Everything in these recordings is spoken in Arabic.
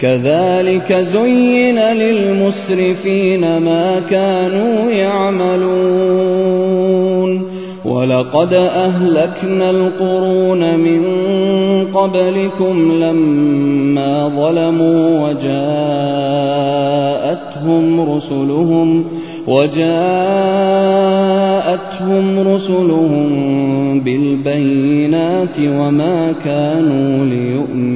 كذلك زين للمسرفين ما كانوا يعملون. ولقد أهلكنا القرون من قبلكم لما ظلموا وجاءتهم رسلهم وجاءتهم رسلهم بالبينات وما كانوا ليؤمنوا.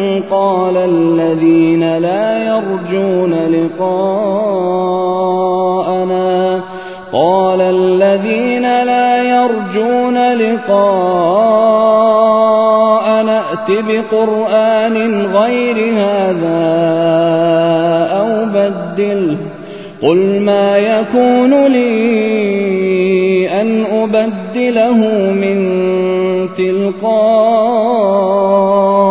قال الذين لا يرجون لقاءنا. قال الذين لا يرجون لقاءنا ائت بقرآن غير هذا أو بدله. قل ما يكون لي أن أبدله من تلقاء